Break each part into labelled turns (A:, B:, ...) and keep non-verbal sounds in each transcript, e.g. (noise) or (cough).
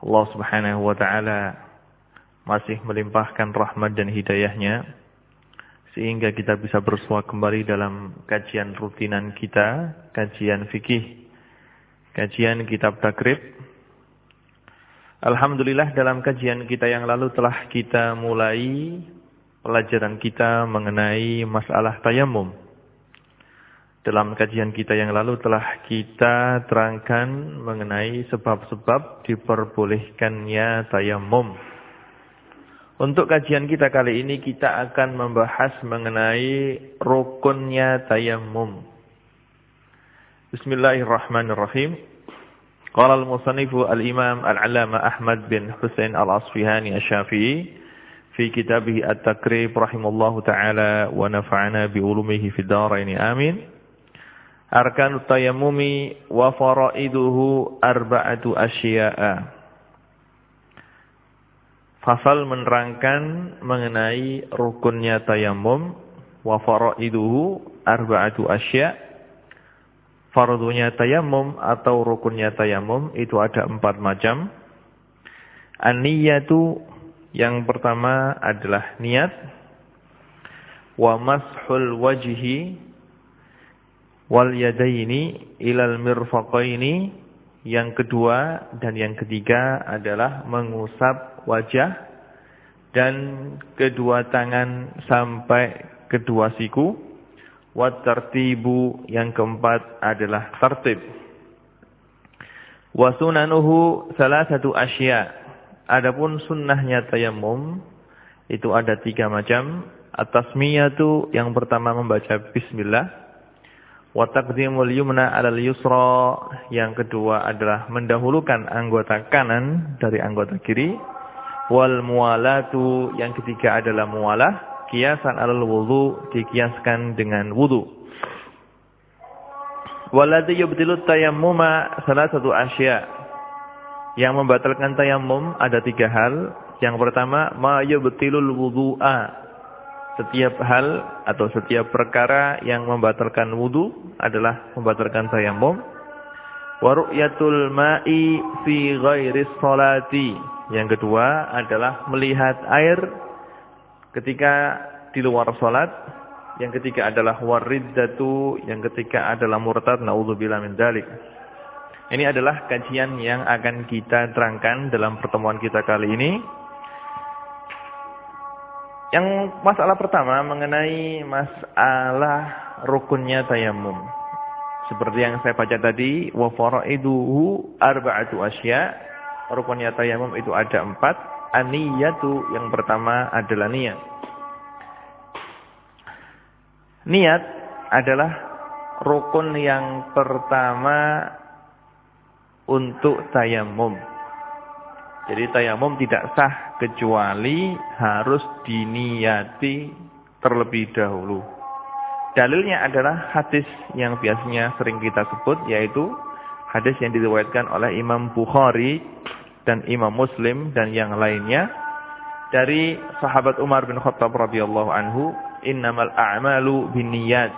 A: Allah subhanahu wa ta'ala masih melimpahkan rahmat dan hidayahnya sehingga kita bisa bersua kembali dalam kajian rutinan kita, kajian fikih, kajian kitab takrib. Alhamdulillah dalam kajian kita yang lalu telah kita mulai pelajaran kita mengenai masalah tayamum. Dalam kajian kita yang lalu telah kita terangkan mengenai sebab-sebab diperbolehkannya tayamum. Untuk kajian kita kali ini kita akan membahas mengenai rukunnya tayamum. Bismillahirrahmanirrahim. Qala al-musannifu al-imam al-alama Ahmad bin Husain al-Asfihani asy-Syafi'i fi kitabih at-takrib rahimallahu taala wa nafa'ana bi ulumihi fid dharain amin. Arkanut tayammumi wa faraiduhu arba'atu asya'a. Fasal menerangkan mengenai rukunnya tayamum wa faraiduhu arba'atu asya'. Fardunya tayamum atau rukunnya tayamum itu ada empat macam. An-niyatu yang pertama adalah niat. Wa mashul wajhi wal yadaini ilal mirfaqaini yang kedua dan yang ketiga adalah mengusap wajah dan kedua tangan sampai kedua siku. Wat tertibu yang keempat adalah tertib wa sunanuhu salah satu asya. Adapun sunnahnya tayamum itu ada tiga macam. Atasmiyatu yang pertama membaca bismillah Wa taqdimul yumna 'alal yusra. Yang kedua adalah mendahulukan anggota kanan dari anggota kiri. Wal muwalatu yang ketiga adalah muwalah, kiasan 'alal wudu, dikiaskan dengan wudu. Walladhi yubtilu tayammuma salah satu asya. Yang membatalkan tayammum ada tiga hal. Yang pertama, ma yubtilul wudu'a setiap hal atau setiap perkara yang membatalkan wudu adalah membatalkan tayamum. Wa ru'yatul ma'i fi ghairi salati. Yang kedua adalah melihat air ketika di luar salat. Yang ketiga adalah wariddatu, yang ketiga adalah murtad naudzubillah min dzalik. Ini adalah kajian yang akan kita terangkan dalam pertemuan kita kali ini. Yang masalah pertama mengenai masalah rukunnya tayamum. Seperti yang saya baca tadi, wa faraiduhu arba'atu asya. Rukunnya tayamum itu ada empat. Aniyatu yang pertama adalah niat. Niat adalah rukun yang pertama untuk tayamum. Jadi tayamum tidak sah kecuali harus diniati terlebih dahulu. Dalilnya adalah hadis yang biasanya sering kita sebut yaitu hadis yang diriwayatkan oleh Imam Bukhari dan Imam Muslim dan yang lainnya dari sahabat Umar bin Khattab radhiyallahu anhu, "Innamal a'malu binniyat."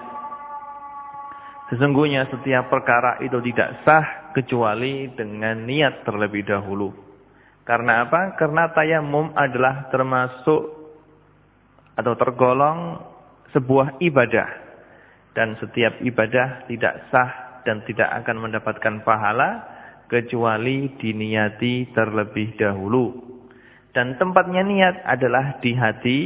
A: Sesungguhnya setiap perkara itu tidak sah kecuali dengan niat terlebih dahulu. Karena apa? Karena tayamum adalah termasuk atau tergolong sebuah ibadah. Dan setiap ibadah tidak sah dan tidak akan mendapatkan pahala kecuali diniati terlebih dahulu. Dan tempatnya niat adalah di hati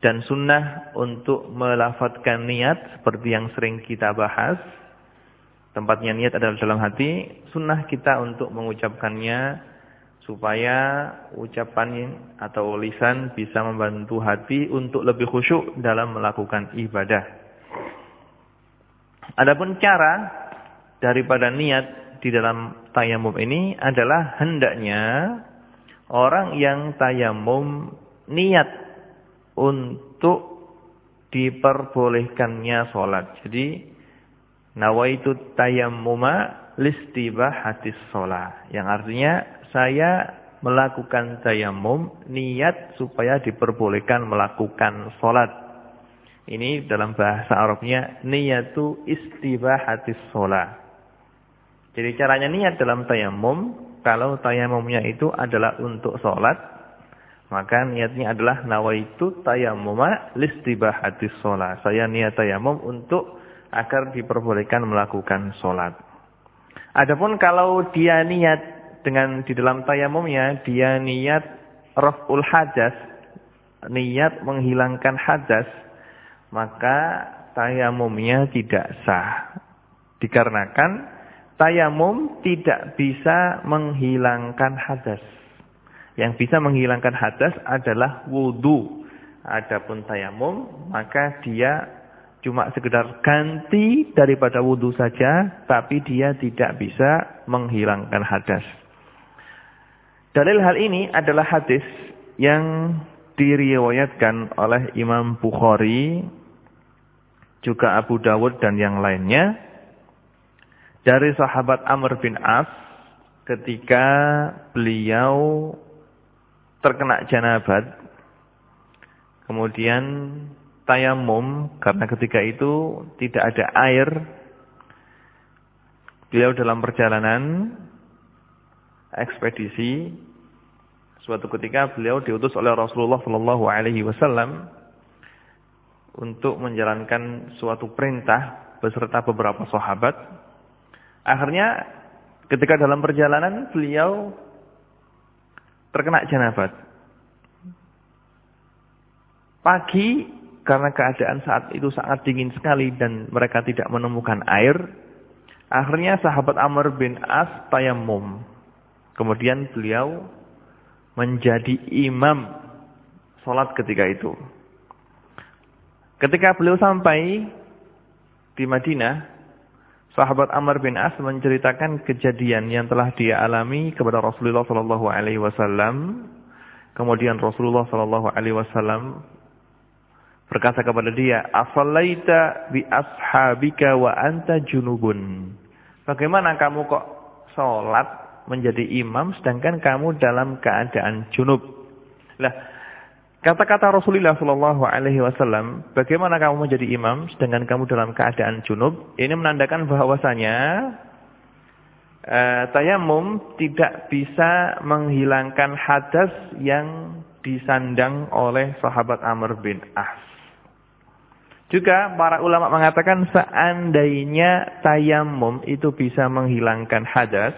A: dan sunnah untuk melafatkan niat seperti yang sering kita bahas. Tempatnya niat adalah dalam hati, sunnah kita untuk mengucapkannya supaya ucapan atau lisan bisa membantu hati untuk lebih khusyuk dalam melakukan ibadah. Adapun cara daripada niat di dalam tayamum ini adalah hendaknya orang yang tayamum niat untuk diperbolehkannya sholat. Jadi nawaitu tayammuma listibahatis sholat. Yang artinya saya melakukan tayamum niat supaya diperbolehkan melakukan sholat. Ini dalam bahasa Arabnya niyatu istibahatis sholat. Jadi caranya niat dalam tayamum, kalau tayamumnya itu adalah untuk sholat, maka niatnya adalah nawaitu tayamuma listibahatis sholat. Saya niat tayamum untuk agar diperbolehkan melakukan sholat. Adapun kalau dia niat dengan di dalam tayamumnya, dia niat raf'ul hadas, niat menghilangkan hadas, maka tayamumnya tidak sah. Dikarenakan tayamum tidak bisa menghilangkan hadas. Yang bisa menghilangkan hadas adalah wudhu. Adapun tayamum, maka dia cuma sekedar ganti daripada wudhu saja, tapi dia tidak bisa menghilangkan hadas. Dalil hal ini adalah hadis yang diriwayatkan oleh Imam Bukhari, juga Abu Dawud dan yang lainnya, dari sahabat Amr bin As ketika beliau terkena janabat, kemudian tayamum karena ketika itu tidak ada air. Beliau dalam perjalanan ekspedisi suatu ketika beliau diutus oleh Rasulullah Shallallahu alaihi wasallam untuk menjalankan suatu perintah beserta beberapa sahabat. Akhirnya ketika dalam perjalanan beliau terkena janabat. Pagi karena keadaan saat itu sangat dingin sekali dan mereka tidak menemukan air, akhirnya sahabat Amr bin As tayamum. Kemudian beliau menjadi imam sholat ketika itu. Ketika beliau sampai di Madinah, sahabat Amr bin As menceritakan kejadian yang telah dia alami kepada Rasulullah sallallahu alaihi wasallam. Kemudian Rasulullah sallallahu alaihi wasallam berkata kepada dia, "Asallaita bi ashabika wa anta junubun." Bagaimana kamu kok salat menjadi imam sedangkan kamu dalam keadaan junub? Lah, Kata-kata Rasulullah Shallallahu Alaihi Wasallam, bagaimana kamu menjadi imam sedangkan kamu dalam keadaan junub? Ini menandakan bahwasanya uh, tayamum tidak bisa menghilangkan hadas yang disandang oleh sahabat Amr bin As. Juga para ulama mengatakan seandainya tayamum itu bisa menghilangkan hadas,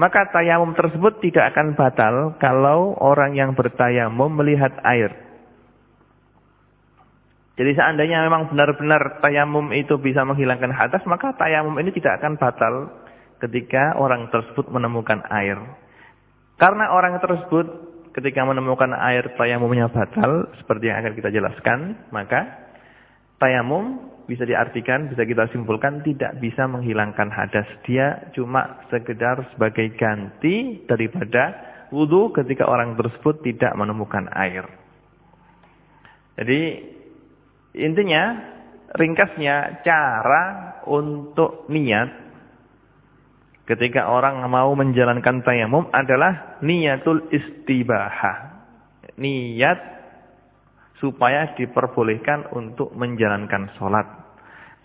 A: maka tayamum tersebut tidak akan batal kalau orang yang bertayamum melihat air. Jadi seandainya memang benar-benar tayamum itu bisa menghilangkan hadas, maka tayamum ini tidak akan batal ketika orang tersebut menemukan air. Karena orang tersebut ketika menemukan air tayamumnya batal, seperti yang akan kita jelaskan, maka tayamum bisa diartikan, bisa kita simpulkan tidak bisa menghilangkan hadas. Dia cuma sekedar sebagai ganti daripada wudhu ketika orang tersebut tidak menemukan air. Jadi intinya, ringkasnya cara untuk niat ketika orang mau menjalankan tayamum adalah niatul istibahah. Niat supaya diperbolehkan untuk menjalankan sholat.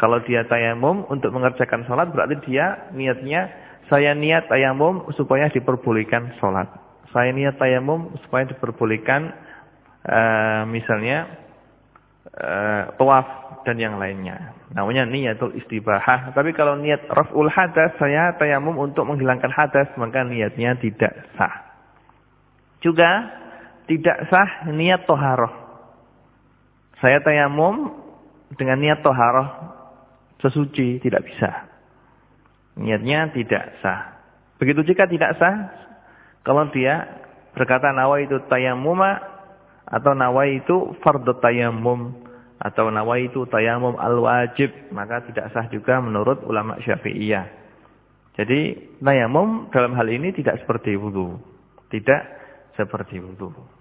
A: Kalau dia tayamum untuk mengerjakan sholat berarti dia niatnya saya niat tayamum supaya diperbolehkan sholat. Saya niat tayamum supaya diperbolehkan uh, misalnya uh, tawaf dan yang lainnya. Namanya niatul istibahah. Tapi kalau niat raf'ul hadas saya tayamum untuk menghilangkan hadas maka niatnya tidak sah. Juga tidak sah niat toharoh. Saya tayamum dengan niat toharoh sesuci tidak bisa. Niatnya tidak sah. Begitu jika tidak sah, kalau dia berkata nawa itu tayamuma atau nawa itu fardu tayamum atau nawa itu tayamum al-wajib, maka tidak sah juga menurut ulama Syafi'iyah. Jadi tayamum dalam hal ini tidak seperti wudu. Tidak seperti wudhu.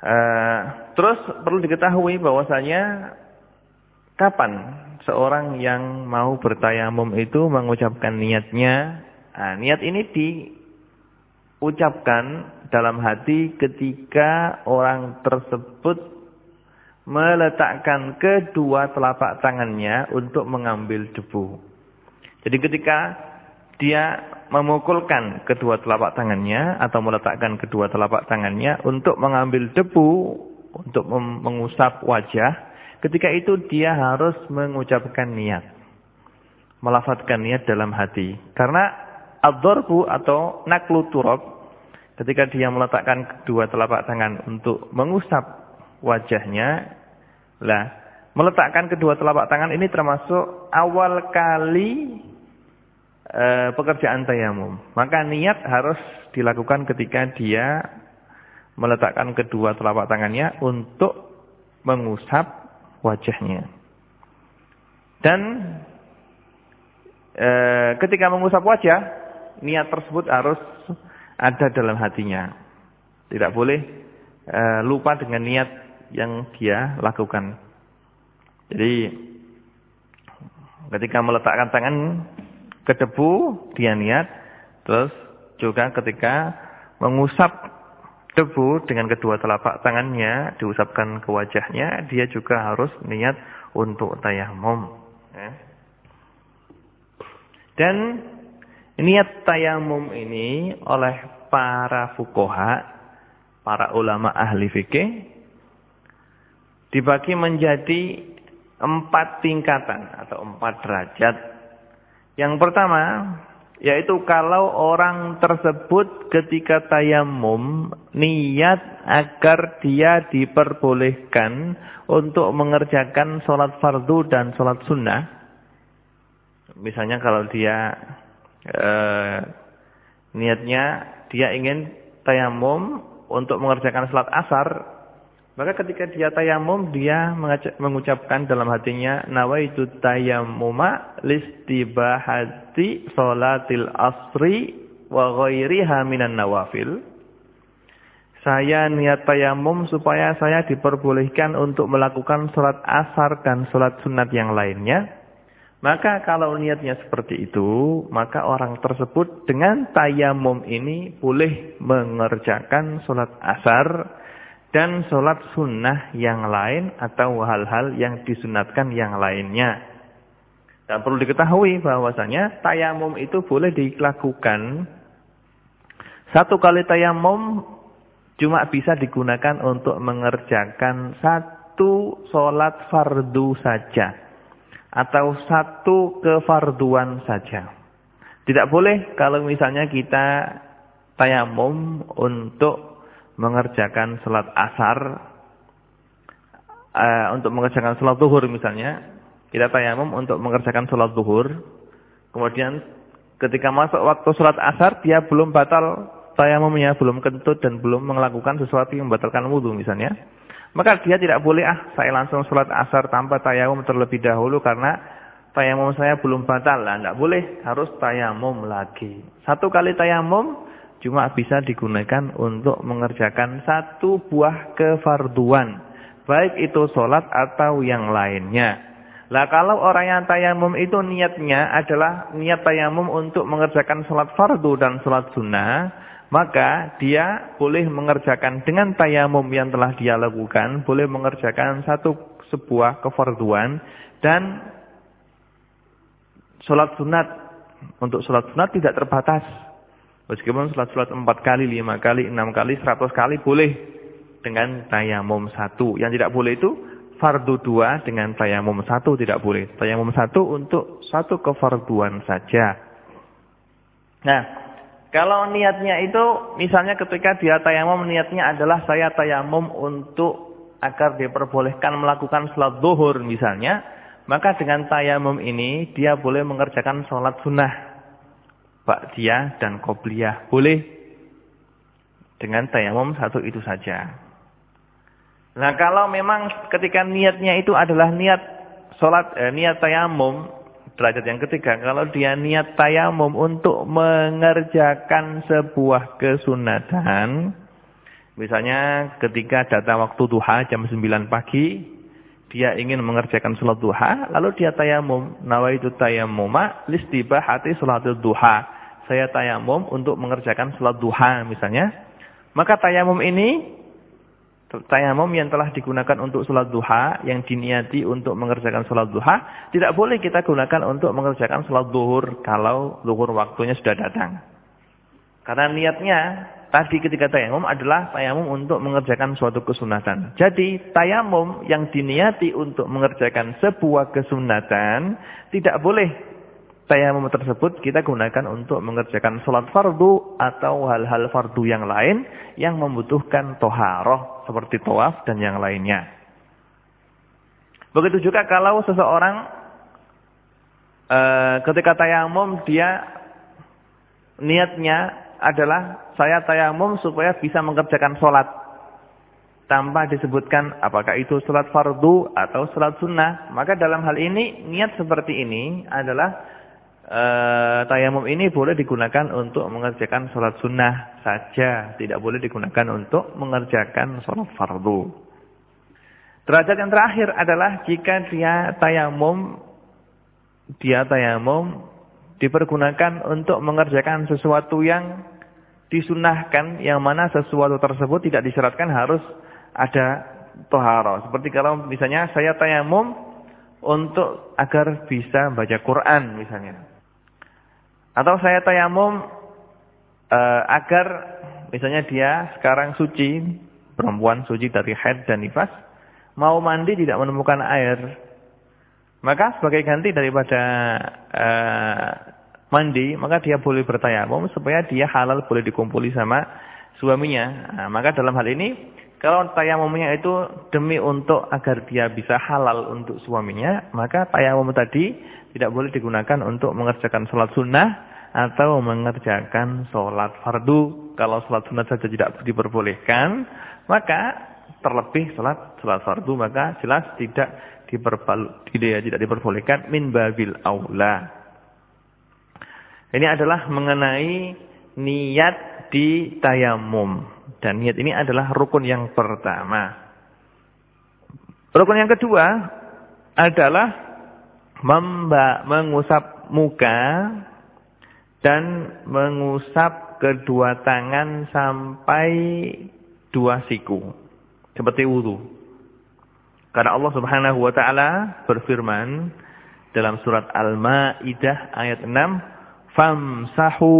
A: Uh, terus perlu diketahui bahwasanya kapan seorang yang mau bertayamum itu mengucapkan niatnya. Nah, niat ini diucapkan dalam hati ketika orang tersebut meletakkan kedua telapak tangannya untuk mengambil debu. Jadi ketika dia memukulkan kedua telapak tangannya atau meletakkan kedua telapak tangannya untuk mengambil debu, untuk mengusap wajah, ketika itu dia harus mengucapkan niat. Melafatkan niat dalam hati. Karena adzorbu atau naklu turab, ketika dia meletakkan kedua telapak tangan untuk mengusap wajahnya, lah meletakkan kedua telapak tangan ini termasuk awal kali e, pekerjaan tayamum. Maka niat harus dilakukan ketika dia meletakkan kedua telapak tangannya untuk mengusap wajahnya. Dan e, ketika mengusap wajah, niat tersebut harus ada dalam hatinya. Tidak boleh e, lupa dengan niat yang dia lakukan. Jadi ketika meletakkan tangan ke debu dia niat terus juga ketika mengusap debu dengan kedua telapak tangannya diusapkan ke wajahnya dia juga harus niat untuk tayamum ya. dan niat tayamum ini oleh para fukoha para ulama ahli fikih dibagi menjadi empat tingkatan atau empat derajat yang pertama, yaitu kalau orang tersebut ketika tayamum niat agar dia diperbolehkan untuk mengerjakan sholat fardu dan sholat sunnah. Misalnya kalau dia eh, niatnya dia ingin tayamum untuk mengerjakan sholat asar, maka ketika dia tayamum dia mengucapkan dalam hatinya nawaitu tayammuma listibahati salatil asri wa ghairiha minan nawafil. Saya niat tayamum supaya saya diperbolehkan untuk melakukan sholat asar dan sholat sunat yang lainnya. Maka kalau niatnya seperti itu, maka orang tersebut dengan tayamum ini boleh mengerjakan sholat asar dan sholat sunnah yang lain atau hal-hal yang disunatkan yang lainnya. Dan perlu diketahui bahwasanya tayamum itu boleh dilakukan satu kali tayamum cuma bisa digunakan untuk mengerjakan satu sholat fardu saja atau satu kefarduan saja. Tidak boleh kalau misalnya kita tayamum untuk mengerjakan salat asar uh, untuk mengerjakan salat zuhur misalnya, kita tayamum untuk mengerjakan salat zuhur. Kemudian ketika masuk waktu salat asar dia belum batal tayamumnya, belum kentut dan belum melakukan sesuatu yang membatalkan wudhu misalnya. Maka dia tidak boleh ah saya langsung salat asar tanpa tayamum terlebih dahulu karena tayamum saya belum batal lah. Tidak boleh, harus tayamum lagi. Satu kali tayamum cuma bisa digunakan untuk mengerjakan satu buah kefarduan. Baik itu sholat atau yang lainnya. Lah kalau orang yang tayamum itu niatnya adalah niat tayamum untuk mengerjakan sholat fardu dan sholat sunnah. Maka dia boleh mengerjakan dengan tayamum yang telah dia lakukan. Boleh mengerjakan satu sebuah kefarduan. Dan sholat sunat. Untuk sholat sunat tidak terbatas. Meskipun sholat-sholat empat kali, lima kali, enam kali, seratus kali boleh dengan tayamum satu. Yang tidak boleh itu fardu dua dengan tayamum satu tidak boleh. Tayamum satu untuk satu kefarduan saja. Nah, kalau niatnya itu misalnya ketika dia tayamum niatnya adalah saya tayamum untuk agar diperbolehkan melakukan sholat zuhur misalnya, maka dengan tayamum ini dia boleh mengerjakan sholat sunnah Ba'diyah dan Qobliyah. Boleh dengan tayamum satu itu saja. Nah kalau memang ketika niatnya itu adalah niat sholat, eh, niat tayamum, derajat yang ketiga, kalau dia niat tayamum untuk mengerjakan sebuah kesunatan, misalnya ketika datang waktu duha jam 9 pagi, dia ingin mengerjakan sholat duha, lalu dia tayamum, nawaitu tayammuma listibahati sholatul duha. Saya tayamum untuk mengerjakan sholat duha misalnya. Maka tayamum ini Tayamum yang telah digunakan untuk sholat duha, yang diniati untuk mengerjakan sholat duha, tidak boleh kita gunakan untuk mengerjakan sholat duhur kalau duhur waktunya sudah datang. Karena niatnya tadi ketika tayamum adalah tayamum untuk mengerjakan suatu kesunatan. Jadi tayamum yang diniati untuk mengerjakan sebuah kesunatan tidak boleh tayamum tersebut kita gunakan untuk mengerjakan sholat fardu atau hal-hal fardu yang lain yang membutuhkan toharoh seperti tawaf dan yang lainnya. Begitu juga kalau seseorang e, ketika tayamum dia niatnya adalah saya tayamum supaya bisa mengerjakan sholat tanpa disebutkan apakah itu sholat fardu atau sholat sunnah. Maka dalam hal ini niat seperti ini adalah uh, tayamum ini boleh digunakan untuk mengerjakan sholat sunnah saja. Tidak boleh digunakan untuk mengerjakan sholat fardu. Derajat yang terakhir adalah jika dia tayamum, dia tayamum dipergunakan untuk mengerjakan sesuatu yang disunahkan, yang mana sesuatu tersebut tidak disyaratkan harus ada toharo. Seperti kalau misalnya saya tayamum untuk agar bisa baca Quran misalnya. Atau saya tayamum uh, agar misalnya dia sekarang suci, perempuan suci dari haid dan nifas, mau mandi tidak menemukan air. Maka sebagai ganti daripada uh, mandi, maka dia boleh bertayamum supaya dia halal boleh dikumpuli sama suaminya. Nah, maka dalam hal ini kalau tayamumnya itu demi untuk agar dia bisa halal untuk suaminya, maka tayamum tadi tidak boleh digunakan untuk mengerjakan sholat sunnah atau mengerjakan sholat fardu. Kalau sholat sunat saja tidak diperbolehkan, maka terlebih sholat sholat fardu maka jelas tidak diperbal, tidak, diperbolehkan min babil aula. Ini adalah mengenai niat di tayamum dan niat ini adalah rukun yang pertama. Rukun yang kedua adalah mengusap muka dan mengusap kedua tangan sampai dua siku seperti wudu. Karena Allah Subhanahu wa taala berfirman dalam surat Al-Maidah ayat 6, "Famsahu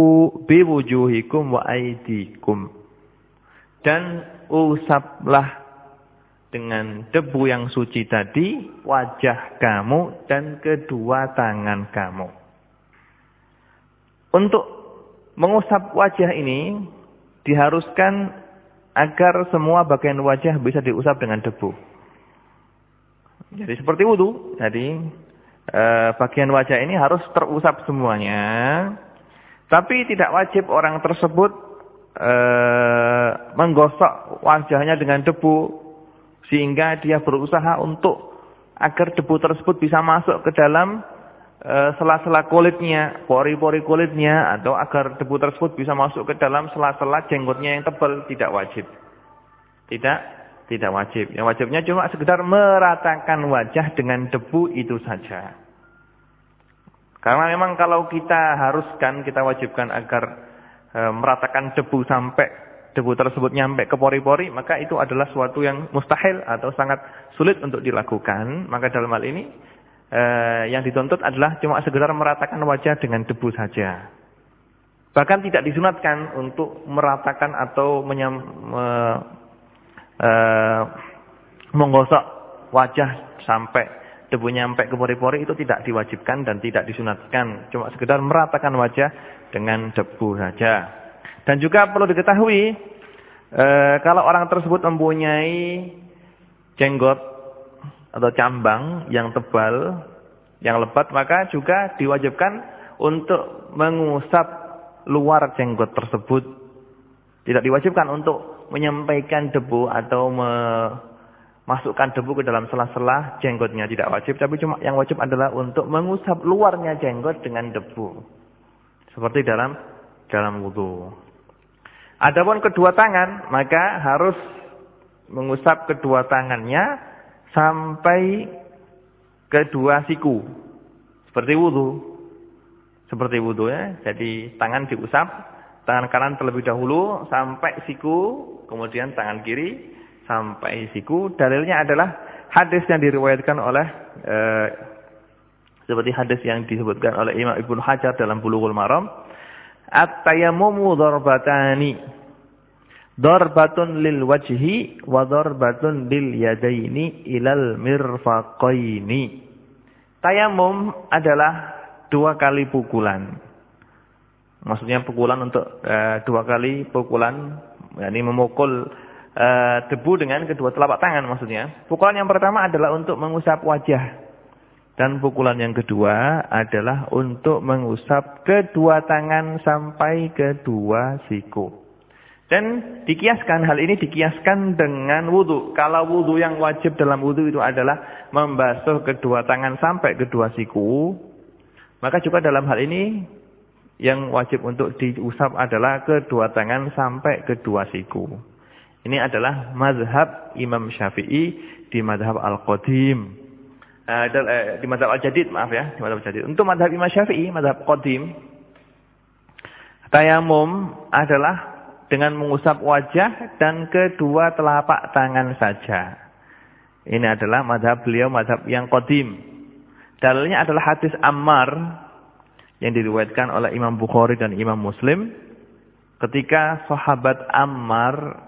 A: biwujuhikum wa aydikum." Dan usaplah dengan debu yang suci tadi wajah kamu dan kedua tangan kamu. Untuk mengusap wajah ini diharuskan agar semua bagian wajah bisa diusap dengan debu. Jadi seperti wudhu, jadi eh, bagian wajah ini harus terusap semuanya. Tapi tidak wajib orang tersebut eh, menggosok wajahnya dengan debu sehingga dia berusaha untuk agar debu tersebut bisa masuk ke dalam Eh, sela-sela kulitnya, pori-pori kulitnya, atau agar debu tersebut bisa masuk ke dalam sela-sela jenggotnya yang tebal, tidak wajib. Tidak, tidak wajib. Yang wajibnya cuma sekedar meratakan wajah dengan debu itu saja. Karena memang kalau kita haruskan, kita wajibkan agar e, meratakan debu sampai debu tersebut nyampe ke pori-pori, maka itu adalah suatu yang mustahil atau sangat sulit untuk dilakukan. Maka dalam hal ini eh, yang dituntut adalah cuma sekedar meratakan wajah dengan debu saja. Bahkan tidak disunatkan untuk meratakan atau menyam, me, eh, menggosok wajah sampai debu nyampe ke pori-pori itu tidak diwajibkan dan tidak disunatkan. Cuma sekedar meratakan wajah dengan debu saja. Dan juga perlu diketahui, eh, kalau orang tersebut mempunyai jenggot atau cambang yang tebal, yang lebat, maka juga diwajibkan untuk mengusap luar jenggot tersebut. Tidak diwajibkan untuk menyampaikan debu atau me, masukkan debu ke dalam sela-sela jenggotnya tidak wajib, tapi cuma yang wajib adalah untuk mengusap luarnya jenggot dengan debu. Seperti dalam dalam wudhu. Adapun kedua tangan, maka harus mengusap kedua tangannya sampai kedua siku. Seperti wudhu. Seperti wudhu ya. Jadi tangan diusap, tangan kanan terlebih dahulu sampai siku, kemudian tangan kiri sampai siku. Dalilnya adalah hadis yang diriwayatkan oleh eh, seperti hadis yang disebutkan oleh Imam Ibnu Hajar dalam Bulughul Maram, at-tayammumu darbatani. Darbatun lil wajhi wa darbatun lil yadaini ilal mirfaqaini. Tayamum adalah dua kali pukulan. Maksudnya pukulan untuk e, dua kali pukulan, yakni memukul e, debu dengan kedua telapak tangan maksudnya. Pukulan yang pertama adalah untuk mengusap wajah. Dan pukulan yang kedua adalah untuk mengusap kedua tangan sampai kedua siku. Dan dikiaskan, hal ini dikiaskan dengan wudhu. Kalau wudhu yang wajib dalam wudhu itu adalah membasuh kedua tangan sampai kedua siku. Maka juga dalam hal ini yang wajib untuk diusap adalah kedua tangan sampai kedua siku. Ini adalah mazhab Imam Syafi'i di mazhab Al-Qadim. Uh, di mazhab Al-Jadid, maaf ya, di mazhab Al-Jadid. Untuk mazhab Imam Syafi'i, mazhab Qadim, tayamum adalah dengan mengusap wajah dan kedua telapak tangan saja. Ini adalah mazhab beliau, mazhab yang Qadim. Dalilnya adalah hadis Ammar yang diriwayatkan oleh Imam Bukhari dan Imam Muslim ketika sahabat Ammar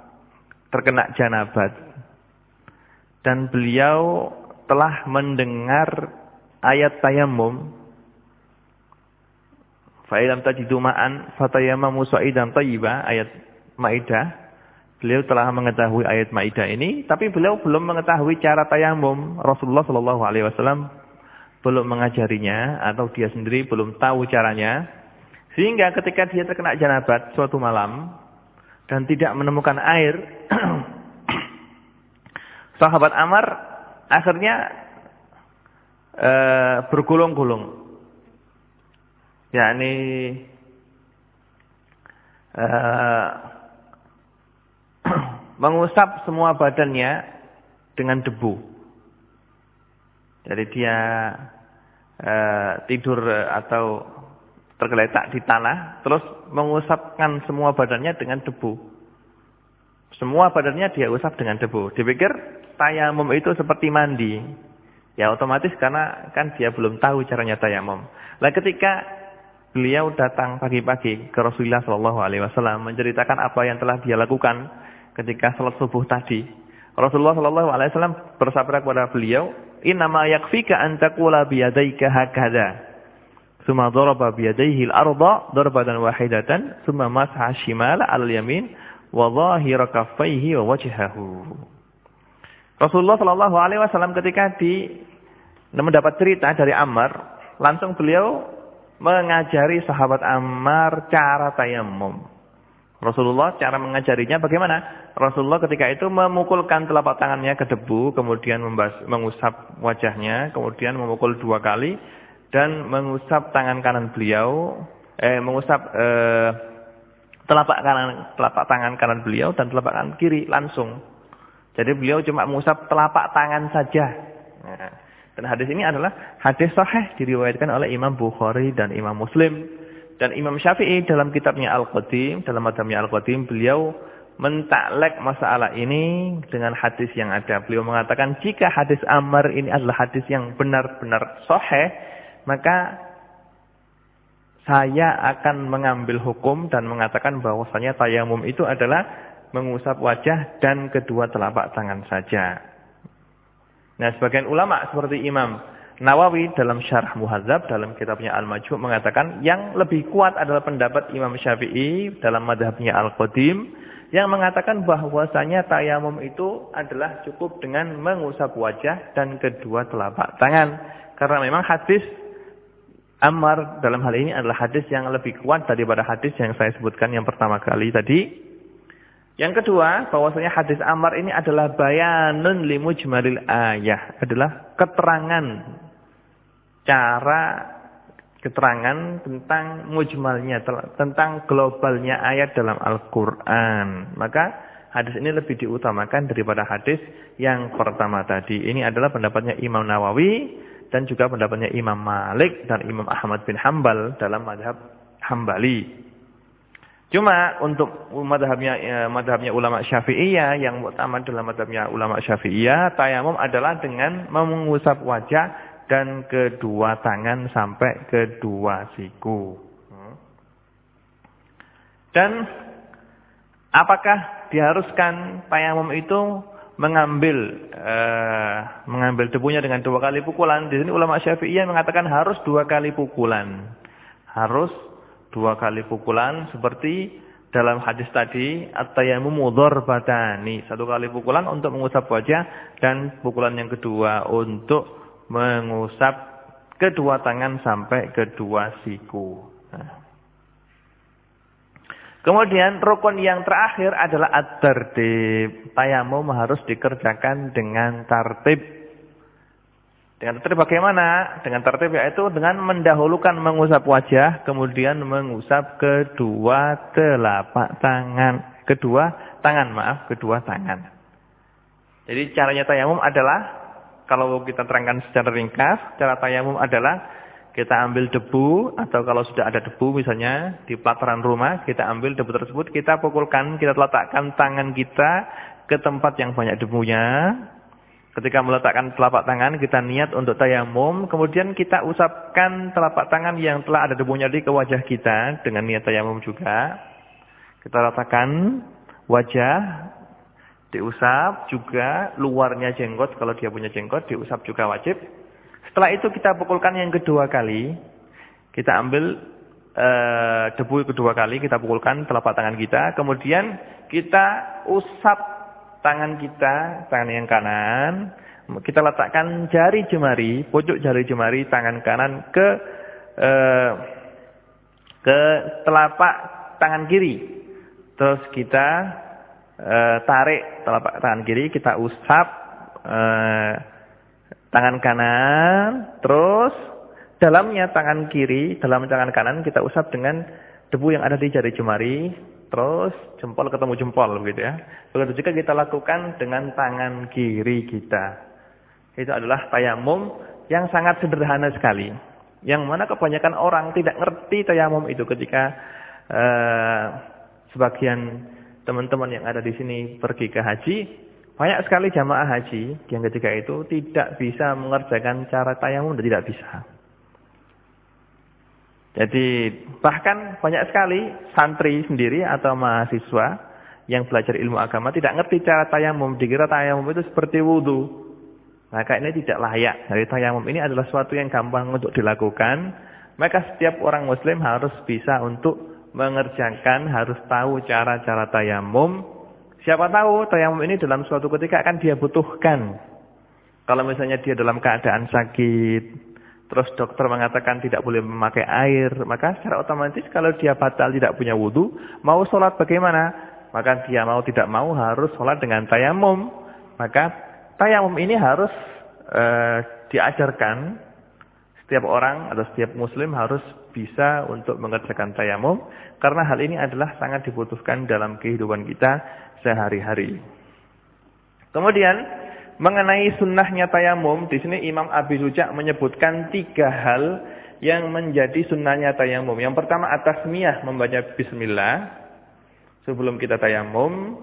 A: terkena janabat dan beliau telah mendengar ayat tayammum fa'ilam tajidu ma'an fatayammamu sa'idan thayyiba ayat Maidah beliau telah mengetahui ayat Maidah ini tapi beliau belum mengetahui cara tayammum Rasulullah sallallahu alaihi wasallam belum mengajarinya atau dia sendiri belum tahu caranya. Sehingga ketika dia terkena janabat suatu malam dan tidak menemukan air, (clears throat) sahabat Amar akhirnya e, bergulung-gulung. yakni e, (clears throat) mengusap semua badannya dengan debu. Jadi dia uh, tidur uh, atau tergeletak di tanah, terus mengusapkan semua badannya dengan debu. Semua badannya dia usap dengan debu. Dipikir tayamum itu seperti mandi. Ya otomatis karena kan dia belum tahu caranya tayamum. Nah ketika beliau datang pagi-pagi ke Rasulullah Shallallahu Alaihi Wasallam menceritakan apa yang telah dia lakukan ketika sholat subuh tadi. Rasulullah Shallallahu Alaihi Wasallam bersabda kepada beliau, Innama yakfika an taqula biyadayka hakadha. Suma daraba biyadayhi al-arda darbatan wahidatan, summa masha shimala al-yamin wa dhahira wa wajhahu. Rasulullah sallallahu alaihi wasallam ketika di mendapat cerita dari Ammar, langsung beliau mengajari sahabat Ammar cara tayammum. Rasulullah cara mengajarinya bagaimana? Rasulullah ketika itu memukulkan telapak tangannya ke debu, kemudian mengusap wajahnya, kemudian memukul dua kali, dan mengusap tangan kanan beliau, eh, mengusap eh, telapak kanan, telapak tangan kanan beliau dan telapak kanan kiri langsung. Jadi beliau cuma mengusap telapak tangan saja. Nah, dan hadis ini adalah hadis sahih diriwayatkan oleh Imam Bukhari dan Imam Muslim. Dan Imam Syafi'i dalam kitabnya Al-Qadim, dalam madhabnya Al-Qadim, beliau mentaklek masalah ini dengan hadis yang ada. Beliau mengatakan jika hadis Amr ini adalah hadis yang benar-benar sahih, maka saya akan mengambil hukum dan mengatakan bahwasanya tayamum itu adalah mengusap wajah dan kedua telapak tangan saja. Nah, sebagian ulama seperti Imam Nawawi dalam syarah muhadzab dalam kitabnya Al-Majmu' mengatakan yang lebih kuat adalah pendapat Imam Syafi'i dalam madhabnya Al-Qadim yang mengatakan bahwasanya tayamum itu adalah cukup dengan mengusap wajah dan kedua telapak tangan. Karena memang hadis Ammar dalam hal ini adalah hadis yang lebih kuat daripada hadis yang saya sebutkan yang pertama kali tadi. Yang kedua, bahwasanya hadis Amar ini adalah bayanun limujmalil ayah, adalah keterangan cara keterangan tentang mujmalnya, tentang globalnya ayat dalam Al-Qur'an. Maka hadis ini lebih diutamakan daripada hadis yang pertama tadi. Ini adalah pendapatnya Imam Nawawi dan juga pendapatnya Imam Malik dan Imam Ahmad bin Hambal dalam madhab Hambali. Cuma untuk madhabnya ya, madhabnya ulama Syafi'iyah yang utama dalam madhabnya ulama Syafi'iyah, tayamum adalah dengan mengusap wajah dan kedua tangan sampai kedua siku. Dan apakah diharuskan tayamum itu mengambil eh, mengambil debunya dengan dua kali pukulan? Di sini ulama Syafi'iyah mengatakan harus dua kali pukulan. Harus dua kali pukulan seperti dalam hadis tadi at-tayammumu batani satu kali pukulan untuk mengusap wajah dan pukulan yang kedua untuk mengusap kedua tangan sampai kedua siku. Nah. Kemudian rukun yang terakhir adalah at-tertib. Tayamum harus dikerjakan dengan tertib dengan tertib bagaimana? Dengan tertib yaitu dengan mendahulukan mengusap wajah, kemudian mengusap kedua telapak tangan. Kedua tangan, maaf, kedua tangan. Jadi caranya tayamum adalah, kalau kita terangkan secara ringkas, cara tayamum adalah kita ambil debu, atau kalau sudah ada debu misalnya di pelataran rumah, kita ambil debu tersebut, kita pukulkan, kita letakkan tangan kita ke tempat yang banyak debunya, Ketika meletakkan telapak tangan, kita niat untuk tayamum. Kemudian kita usapkan telapak tangan yang telah ada debunya di ke wajah kita. Dengan niat tayamum juga. Kita letakkan wajah. Diusap juga luarnya jenggot. Kalau dia punya jenggot, diusap juga wajib. Setelah itu kita pukulkan yang kedua kali. Kita ambil e, debu kedua kali. Kita pukulkan telapak tangan kita. Kemudian kita usap tangan kita, tangan yang kanan, kita letakkan jari jemari, pojok jari jemari tangan kanan ke eh, ke telapak tangan kiri. Terus kita eh, tarik telapak tangan kiri, kita usap eh, tangan kanan, terus dalamnya tangan kiri, dalam tangan kanan kita usap dengan debu yang ada di jari jemari, Terus jempol ketemu jempol begitu ya. Begitu juga kita lakukan dengan tangan kiri kita. Itu adalah tayamum yang sangat sederhana sekali. Yang mana kebanyakan orang tidak ngerti tayamum itu ketika uh, sebagian teman-teman yang ada di sini pergi ke haji. Banyak sekali jamaah haji yang ketika itu tidak bisa mengerjakan cara tayamum dan tidak bisa. Jadi bahkan banyak sekali santri sendiri atau mahasiswa yang belajar ilmu agama tidak ngerti cara tayamum. Dikira tayamum itu seperti wudhu. Maka ini tidak layak. Jadi tayamum ini adalah sesuatu yang gampang untuk dilakukan. Maka setiap orang muslim harus bisa untuk mengerjakan, harus tahu cara-cara tayamum. Siapa tahu tayamum ini dalam suatu ketika akan dia butuhkan. Kalau misalnya dia dalam keadaan sakit, Terus dokter mengatakan tidak boleh memakai air. Maka secara otomatis kalau dia batal tidak punya wudhu. Mau sholat bagaimana? Maka dia mau tidak mau harus sholat dengan tayamum. Maka tayamum ini harus uh, diajarkan. Setiap orang atau setiap muslim harus bisa untuk mengerjakan tayamum. Karena hal ini adalah sangat dibutuhkan dalam kehidupan kita sehari-hari. Kemudian Mengenai sunnahnya tayamum, di sini Imam Abi Suja menyebutkan tiga hal yang menjadi sunnahnya tayamum. Yang pertama atas miyah membaca bismillah. Sebelum kita tayamum,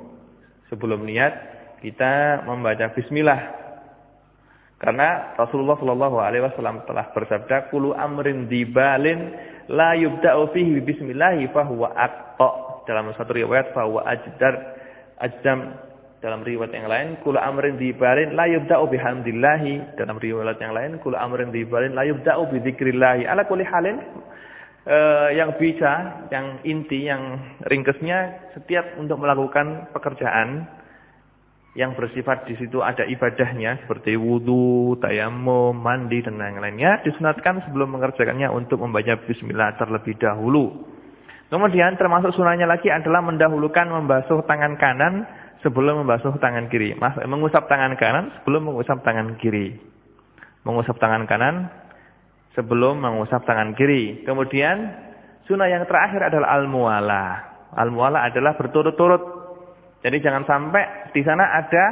A: sebelum niat, kita membaca bismillah. Karena Rasulullah Shallallahu Alaihi Wasallam telah bersabda, "Kulu amrin dibalin la yubda'u fihi bismillahi fahuwa aqta." Dalam satu riwayat fahuwa ajdar ajdam dalam riwayat yang lain, kula amrin dibarin la yubda'u bihamdillahi. Dalam riwayat yang lain, kula amrin dibarin la yubda'u bidzikrillah. Ala kulli halin eh, yang bisa, yang inti, yang ringkesnya setiap untuk melakukan pekerjaan yang bersifat di situ ada ibadahnya seperti wudu, tayamum, mandi dan lain-lainnya disunatkan sebelum mengerjakannya untuk membaca bismillah terlebih dahulu. Kemudian termasuk sunahnya lagi adalah mendahulukan membasuh tangan kanan sebelum membasuh tangan kiri. Mengusap tangan kanan sebelum mengusap tangan kiri. Mengusap tangan kanan sebelum mengusap tangan kiri. Kemudian sunnah yang terakhir adalah al-muwala. Al-muwala adalah berturut-turut. Jadi jangan sampai di sana ada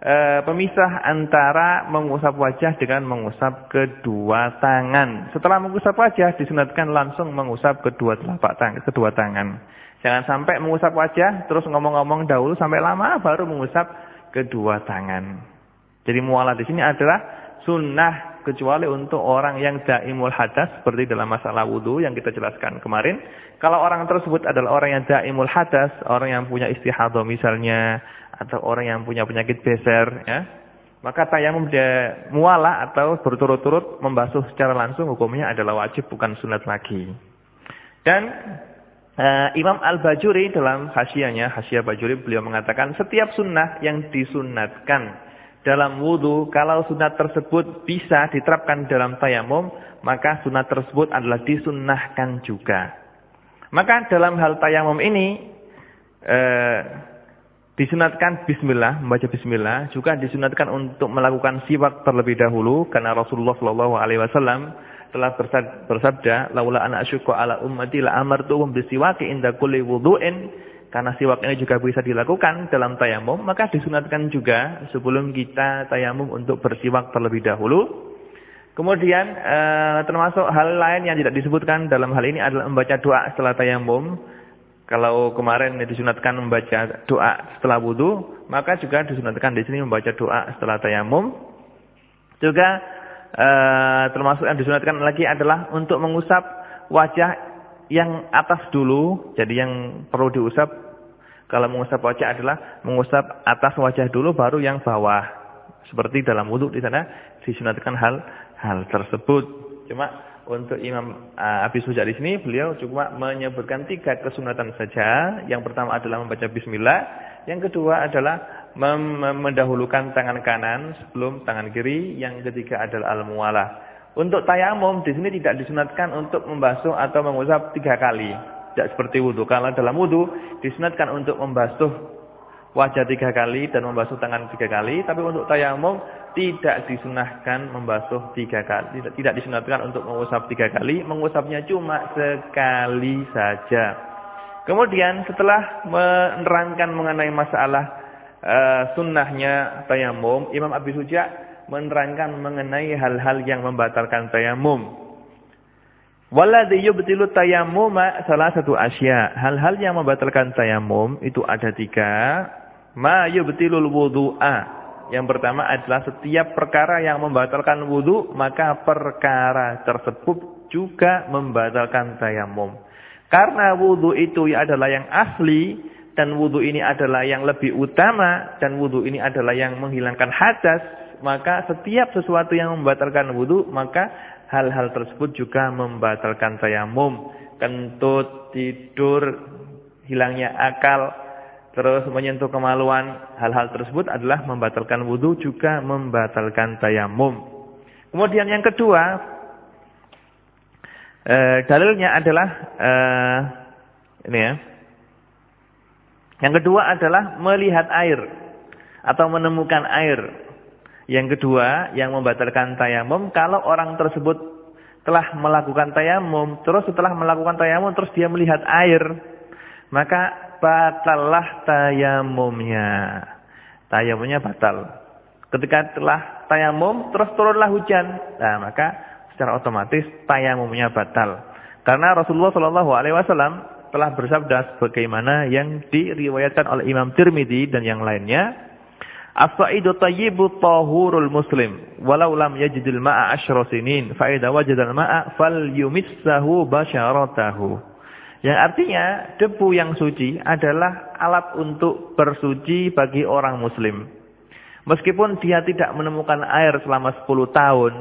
A: e, pemisah antara mengusap wajah dengan mengusap kedua tangan. Setelah mengusap wajah disunatkan langsung mengusap kedua telapak tangan, kedua tangan. Jangan sampai mengusap wajah terus ngomong-ngomong dahulu sampai lama baru mengusap kedua tangan. Jadi mualah di sini adalah sunnah kecuali untuk orang yang daimul hadas seperti dalam masalah wudhu yang kita jelaskan kemarin. Kalau orang tersebut adalah orang yang daimul hadas, orang yang punya istihadah misalnya atau orang yang punya penyakit beser ya, maka tayamum dia mualah atau berturut-turut membasuh secara langsung hukumnya adalah wajib bukan sunat lagi. Dan uh, Imam Al-Bajuri dalam hasyiahnya, hasyiah Bajuri beliau mengatakan setiap sunnah yang disunatkan dalam wudhu, kalau sunat tersebut bisa diterapkan dalam tayamum, maka sunat tersebut adalah disunnahkan juga. Maka dalam hal tayamum ini, eh, disunatkan bismillah, membaca bismillah, juga disunatkan untuk melakukan siwak terlebih dahulu, karena Rasulullah SAW telah bersabda, laula anak asyukku ala ummati la amartuhum bisiwaki inda kulli wudu'in karena siwak ini juga bisa dilakukan dalam tayamum, maka disunatkan juga sebelum kita tayamum untuk bersiwak terlebih dahulu. Kemudian e, termasuk hal lain yang tidak disebutkan dalam hal ini adalah membaca doa setelah tayamum. Kalau kemarin disunatkan membaca doa setelah wudhu, maka juga disunatkan di sini membaca doa setelah tayamum. Juga e, termasuk yang disunatkan lagi adalah untuk mengusap wajah yang atas dulu, jadi yang perlu diusap kalau mengusap wajah adalah mengusap atas wajah dulu baru yang bawah. Seperti dalam wudhu di sana disunatkan hal hal tersebut. Cuma untuk Imam uh, Abi Suja di sini beliau cuma menyebutkan tiga kesunatan saja. Yang pertama adalah membaca bismillah, yang kedua adalah mendahulukan tangan kanan sebelum tangan kiri, yang ketiga adalah al-muwalah. Untuk tayamum di sini tidak disunatkan untuk membasuh atau mengusap tiga kali. Tidak seperti wudhu. Kalau dalam wudhu disunatkan untuk membasuh wajah tiga kali dan membasuh tangan tiga kali. Tapi untuk tayamum tidak disunahkan membasuh tiga kali. Tidak, tidak disunatkan untuk mengusap tiga kali. Mengusapnya cuma sekali saja. Kemudian setelah menerangkan mengenai masalah uh, sunnahnya tayamum, Imam Abi Suja menerangkan mengenai hal-hal yang membatalkan tayamum. Walladhi yubtilu tayammuma salah satu asya. Hal-hal yang membatalkan tayamum itu ada tiga. Ma yubtilul wudu'a. Yang pertama adalah setiap perkara yang membatalkan wudu, maka perkara tersebut juga membatalkan tayamum. Karena wudu itu adalah yang asli, dan wudu ini adalah yang lebih utama, dan wudu ini adalah yang menghilangkan hadas, maka setiap sesuatu yang membatalkan wudhu, maka hal-hal tersebut juga membatalkan tayamum. Kentut, tidur, hilangnya akal, terus menyentuh kemaluan, hal-hal tersebut adalah membatalkan wudhu juga membatalkan tayamum. Kemudian yang kedua, eh, dalilnya adalah eh, ini ya. Yang kedua adalah melihat air atau menemukan air. Yang kedua, yang membatalkan tayamum, kalau orang tersebut telah melakukan tayamum, terus setelah melakukan tayamum, terus dia melihat air, maka batallah tayamumnya. Tayamumnya batal. Ketika telah tayamum, terus turunlah hujan. Nah, maka secara otomatis tayamumnya batal. Karena Rasulullah Shallallahu Alaihi Wasallam telah bersabda sebagaimana yang diriwayatkan oleh Imam Tirmidzi dan yang lainnya As-sa'idu tayyibu tahurul muslim. Walau lam yajidil ma'a asyra sinin. Fa'idha wajadal ma'a fal yumissahu basyaratahu. Yang artinya debu yang suci adalah alat untuk bersuci bagi orang muslim. Meskipun dia tidak menemukan air selama 10 tahun.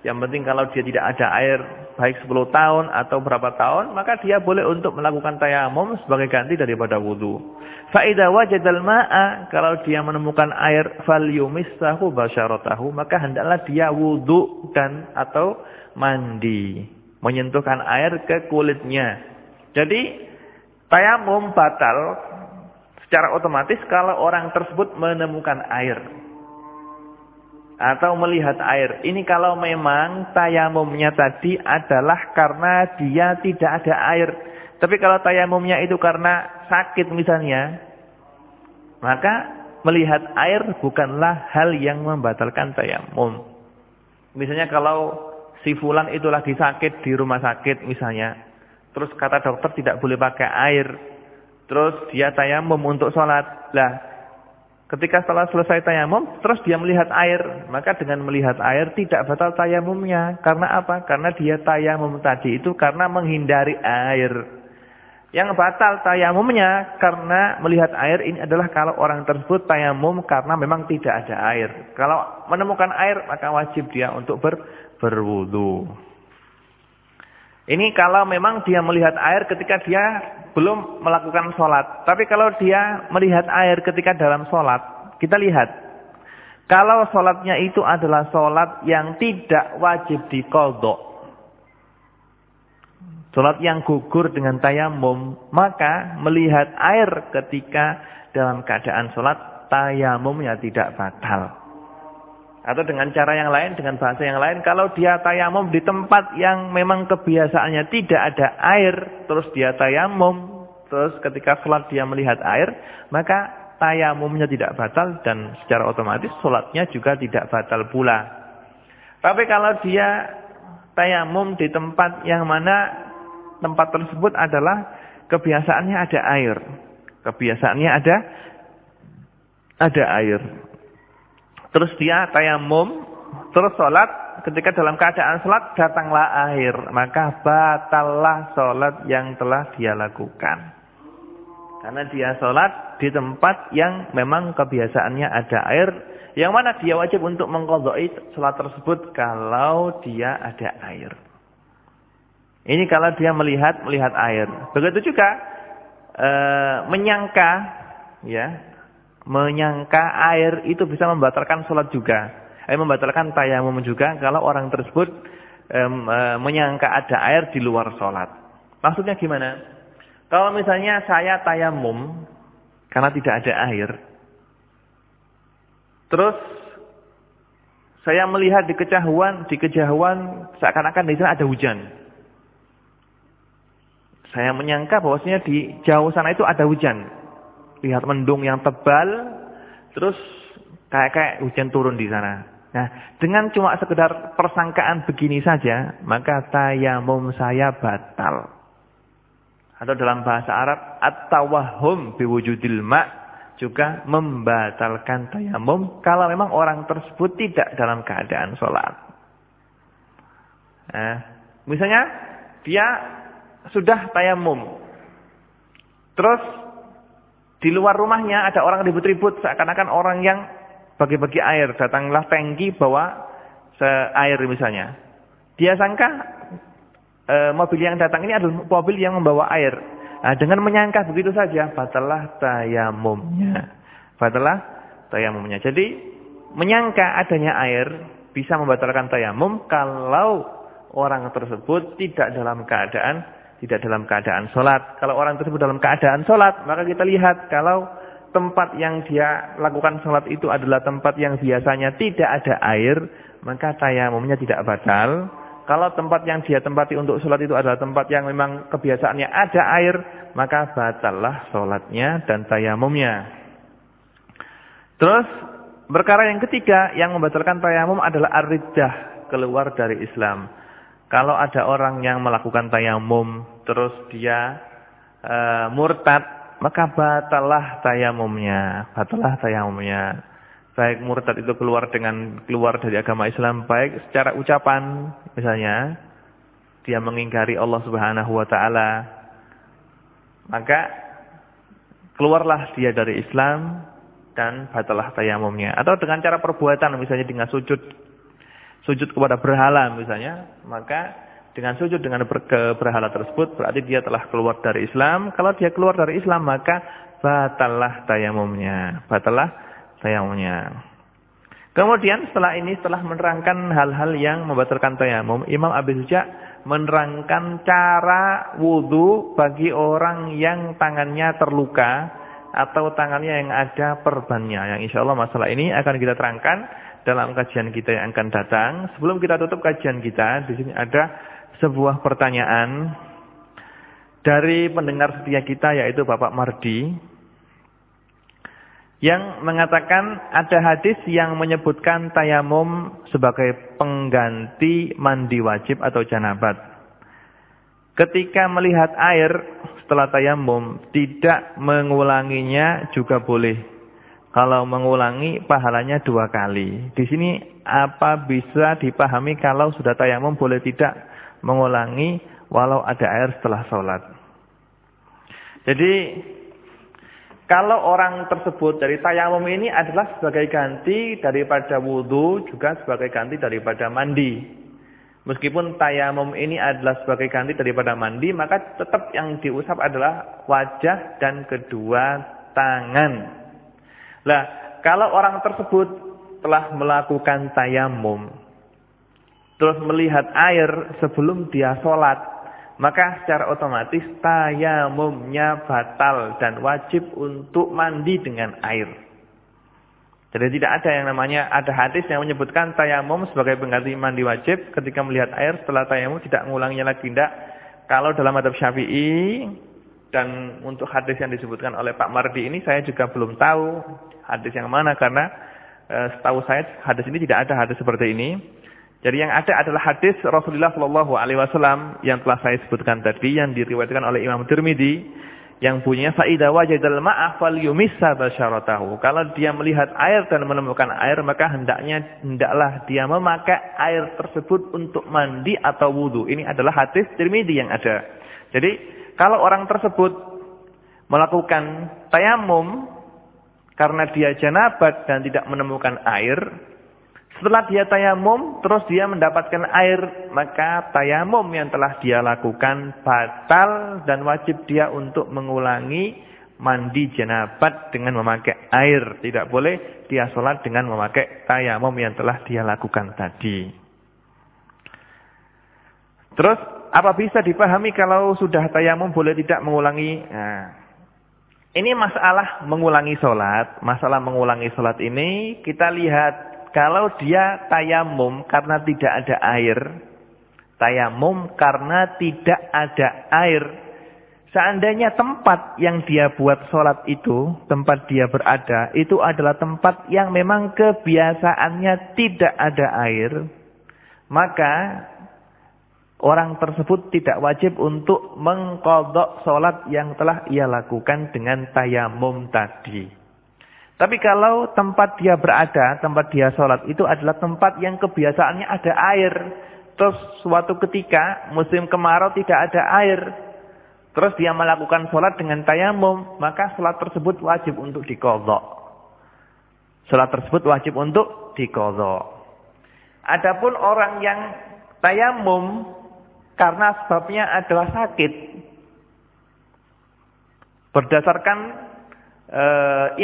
A: Yang penting kalau dia tidak ada air baik 10 tahun atau berapa tahun, maka dia boleh untuk melakukan tayamum sebagai ganti daripada wudhu. Fa'idha wajadal ma'a, kalau dia menemukan air, falyumissahu basyaratahu, maka hendaklah dia wudhu dan atau mandi. Menyentuhkan air ke kulitnya. Jadi tayamum batal secara otomatis kalau orang tersebut menemukan air atau melihat air. Ini kalau memang tayamumnya tadi adalah karena dia tidak ada air. Tapi kalau tayamumnya itu karena sakit misalnya, maka melihat air bukanlah hal yang membatalkan tayamum. Misalnya kalau si fulan itu lagi sakit di rumah sakit misalnya, terus kata dokter tidak boleh pakai air, terus dia tayamum untuk sholat. Lah, ketika setelah selesai tayamum, terus dia melihat air, maka dengan melihat air tidak batal tayamumnya. Karena apa? Karena dia tayamum tadi itu karena menghindari air. Yang batal tayamumnya karena melihat air ini adalah kalau orang tersebut tayamum karena memang tidak ada air. Kalau menemukan air maka wajib dia untuk ber, berwudu. Ini kalau memang dia melihat air ketika dia belum melakukan sholat. Tapi kalau dia melihat air ketika dalam sholat, kita lihat. Kalau sholatnya itu adalah sholat yang tidak wajib dikodok. Sholat yang gugur dengan tayamum, maka melihat air ketika dalam keadaan sholat, tayamumnya tidak batal. Atau dengan cara yang lain, dengan bahasa yang lain, kalau dia tayamum di tempat yang memang kebiasaannya tidak ada air, terus dia tayamum, terus ketika sholat dia melihat air, maka tayamumnya tidak batal dan secara otomatis sholatnya juga tidak batal pula. Tapi kalau dia tayamum di tempat yang mana tempat tersebut adalah kebiasaannya ada air. Kebiasaannya ada ada air. Terus dia tayamum, terus sholat, ketika dalam keadaan sholat datanglah air. Maka batallah sholat yang telah dia lakukan. Karena dia sholat di tempat yang memang kebiasaannya ada air. Yang mana dia wajib untuk mengkodoi sholat tersebut kalau dia ada air. Ini kalau dia melihat melihat air. Begitu juga e, menyangka ya, menyangka air itu bisa membatalkan sholat juga. Eh, membatalkan tayamum juga kalau orang tersebut e, e, menyangka ada air di luar sholat. Maksudnya gimana? Kalau misalnya saya tayamum karena tidak ada air, terus saya melihat di kejauhan, di kejauhan seakan-akan di sana ada hujan. Saya menyangka bahwasanya di jauh sana itu ada hujan. Lihat mendung yang tebal, terus kayak kayak hujan turun di sana. Nah, dengan cuma sekedar persangkaan begini saja, maka tayamum saya batal. Atau dalam bahasa Arab, at-tawahhum biwujudil ma' juga membatalkan tayamum kalau memang orang tersebut tidak dalam keadaan sholat. Nah, misalnya dia sudah tayamum. Terus di luar rumahnya ada orang ribut-ribut seakan-akan orang yang bagi-bagi air. Datanglah tangki bawa air misalnya. Dia sangka e, mobil yang datang ini adalah mobil yang membawa air. Nah, dengan menyangka begitu saja, batalah tayamumnya. Batalah tayamumnya. Jadi, menyangka adanya air bisa membatalkan tayamum kalau orang tersebut tidak dalam keadaan tidak dalam keadaan sholat. Kalau orang tersebut dalam keadaan sholat, maka kita lihat kalau tempat yang dia lakukan sholat itu adalah tempat yang biasanya tidak ada air, maka tayamumnya tidak batal. Kalau tempat yang dia tempati untuk sholat itu adalah tempat yang memang kebiasaannya ada air, maka batallah sholatnya dan tayamumnya. Terus, perkara yang ketiga yang membatalkan tayamum adalah ar keluar dari Islam. Kalau ada orang yang melakukan tayamum terus dia e, murtad, maka batalah tayamumnya, batalah tayamumnya. Baik murtad itu keluar dengan keluar dari agama Islam, baik secara ucapan misalnya dia mengingkari Allah Subhanahu wa taala, maka keluarlah dia dari Islam dan batalah tayamumnya. Atau dengan cara perbuatan misalnya dengan sujud sujud kepada berhala misalnya, maka dengan sujud dengan ke berhala tersebut berarti dia telah keluar dari Islam. Kalau dia keluar dari Islam maka batallah tayamumnya, batallah tayamumnya. Kemudian setelah ini setelah menerangkan hal-hal yang membatalkan tayamum, Imam Abi Suja menerangkan cara wudhu bagi orang yang tangannya terluka atau tangannya yang ada perbannya. Yang insya Allah masalah ini akan kita terangkan dalam kajian kita yang akan datang. Sebelum kita tutup kajian kita, di sini ada sebuah pertanyaan dari pendengar setia kita yaitu Bapak Mardi yang mengatakan ada hadis yang menyebutkan tayamum sebagai pengganti mandi wajib atau janabat. Ketika melihat air setelah tayamum tidak mengulanginya juga boleh. Kalau mengulangi pahalanya dua kali. Di sini apa bisa dipahami kalau sudah tayamum boleh tidak mengulangi walau ada air setelah sholat. Jadi kalau orang tersebut dari tayamum ini adalah sebagai ganti daripada wudhu, juga sebagai ganti daripada mandi. Meskipun tayamum ini adalah sebagai ganti daripada mandi, maka tetap yang diusap adalah wajah dan kedua tangan. Lah, kalau orang tersebut telah melakukan tayamum, terus melihat air sebelum dia sholat, maka secara otomatis tayamumnya batal dan wajib untuk mandi dengan air. Jadi tidak ada yang namanya ada hadis yang menyebutkan tayamum sebagai pengganti mandi wajib ketika melihat air setelah tayamum tidak mengulanginya lagi tidak. Kalau dalam adab Syafi'i dan untuk hadis yang disebutkan oleh Pak Mardi ini saya juga belum tahu hadis yang mana karena e, setahu saya hadis ini tidak ada hadis seperti ini. Jadi yang ada adalah hadis Rasulullah Shallallahu Alaihi Wasallam yang telah saya sebutkan tadi, yang diriwayatkan oleh Imam Tirmidzi, yang punya faida wajadal ma'ah fal yumissa basyaratahu. Kalau dia melihat air dan menemukan air, maka hendaknya hendaklah dia memakai air tersebut untuk mandi atau wudhu. Ini adalah hadis Tirmidzi yang ada. Jadi kalau orang tersebut melakukan tayamum karena dia janabat dan tidak menemukan air, setelah dia tayamum, terus dia mendapatkan air, maka tayamum yang telah dia lakukan batal dan wajib dia untuk mengulangi mandi jenabat dengan memakai air. Tidak boleh dia sholat dengan memakai tayamum yang telah dia lakukan tadi. Terus, apa bisa dipahami kalau sudah tayamum boleh tidak mengulangi? Nah, ini masalah mengulangi sholat. Masalah mengulangi sholat ini kita lihat kalau dia tayamum karena tidak ada air, tayamum karena tidak ada air, seandainya tempat yang dia buat sholat itu, tempat dia berada, itu adalah tempat yang memang kebiasaannya tidak ada air, maka orang tersebut tidak wajib untuk mengkodok sholat yang telah ia lakukan dengan tayamum tadi. Tapi kalau tempat dia berada, tempat dia sholat, itu adalah tempat yang kebiasaannya ada air. Terus suatu ketika musim kemarau tidak ada air. Terus dia melakukan sholat dengan tayamum, maka sholat tersebut wajib untuk dikodok. Sholat tersebut wajib untuk dikodok. Adapun orang yang tayamum karena sebabnya adalah sakit. Berdasarkan e,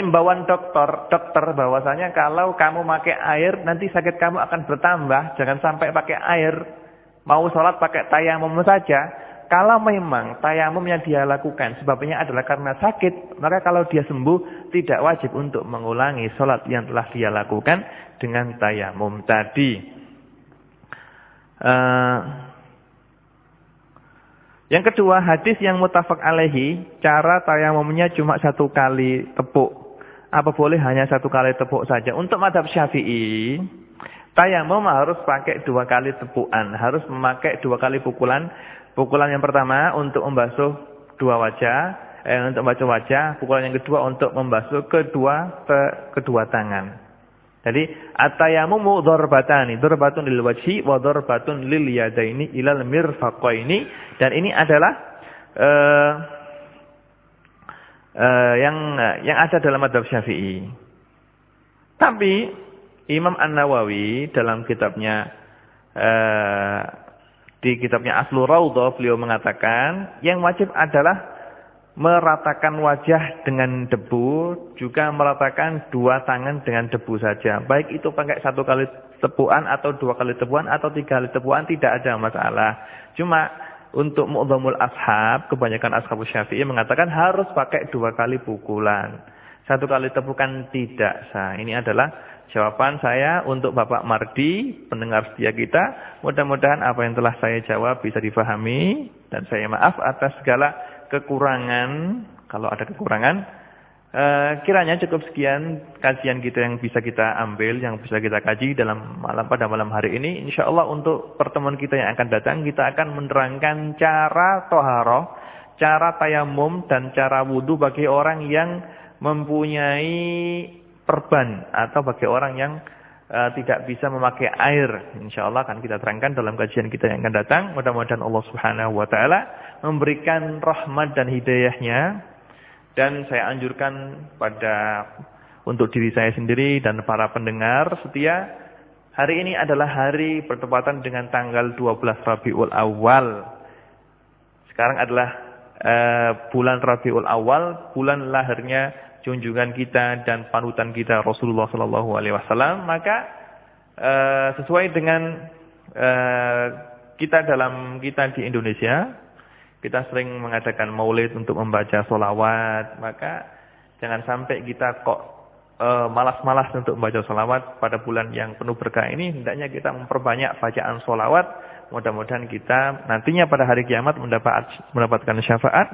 A: imbauan dokter, dokter bahwasanya kalau kamu pakai air nanti sakit kamu akan bertambah, jangan sampai pakai air. Mau sholat pakai tayamum saja. Kalau memang tayamum yang dia lakukan sebabnya adalah karena sakit, maka kalau dia sembuh tidak wajib untuk mengulangi sholat yang telah dia lakukan dengan tayamum tadi. Uh, yang kedua, hadis yang mutafak alaihi, cara tayamumnya cuma satu kali tepuk. Apa boleh hanya satu kali tepuk saja? Untuk madhab syafi'i, tayamum harus pakai dua kali tepukan. Harus memakai dua kali pukulan. Pukulan yang pertama untuk membasuh dua wajah. Eh, untuk membasuh wajah. Pukulan yang kedua untuk membasuh kedua kedua tangan. Jadi atayamumu dzarbatani, dzarbatun lil wajhi wa dzarbatun lil yadaini ilal mirfaqaini dan ini adalah uh, uh, yang yang ada dalam madhab Syafi'i. Tapi Imam An-Nawawi dalam kitabnya uh, di kitabnya Aslu Raudhah beliau mengatakan yang wajib adalah meratakan wajah dengan debu, juga meratakan dua tangan dengan debu saja. Baik itu pakai satu kali tepuan atau dua kali tepuan atau tiga kali tepuan tidak ada masalah. Cuma untuk mu'dhamul ashab, kebanyakan ashab syafi'i mengatakan harus pakai dua kali pukulan. Satu kali tepukan tidak sah. Ini adalah jawaban saya untuk Bapak Mardi, pendengar setia kita. Mudah-mudahan apa yang telah saya jawab bisa difahami. Dan saya maaf atas segala kekurangan. Kalau ada kekurangan, Uh, kiranya cukup sekian kajian kita yang bisa kita ambil, yang bisa kita kaji dalam malam pada malam hari ini. Insya Allah untuk pertemuan kita yang akan datang, kita akan menerangkan cara toharoh, cara tayamum, dan cara wudhu bagi orang yang mempunyai perban atau bagi orang yang uh, tidak bisa memakai air. Insya Allah akan kita terangkan dalam kajian kita yang akan datang. Mudah-mudahan Allah Subhanahu Wa Taala memberikan rahmat dan hidayahnya dan saya anjurkan pada untuk diri saya sendiri dan para pendengar setia, hari ini adalah hari bertepatan dengan tanggal 12 Rabiul Awal. Sekarang adalah uh, bulan Rabiul Awal, bulan lahirnya junjungan kita dan panutan kita Rasulullah Sallallahu Alaihi Wasallam. Maka uh, sesuai dengan uh, kita dalam kita di Indonesia, kita sering mengadakan maulid untuk membaca solawat. Maka jangan sampai kita kok eh, malas-malas untuk membaca solawat pada bulan yang penuh berkah ini. Hendaknya kita memperbanyak bacaan solawat. Mudah-mudahan kita nantinya pada hari kiamat mendapat, mendapatkan syafaat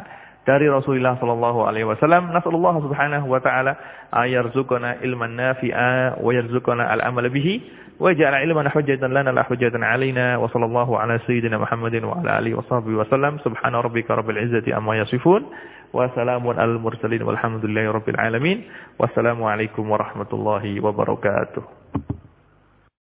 A: dari Rasulullah sallallahu alaihi wasallam. Nasallallahu subhanahu wa taala ayarzuqana ilman nafi'a wa yarzuqana al-amal bihi. وجعل علمنا حجة لنا لا حجة علينا وصلى الله على سيدنا محمد وعلى آله وصحبه وسلم سبحان ربك رب العزة أما يصفون وسلام على المرسلين والحمد لله رب العالمين والسلام عليكم ورحمة الله وبركاته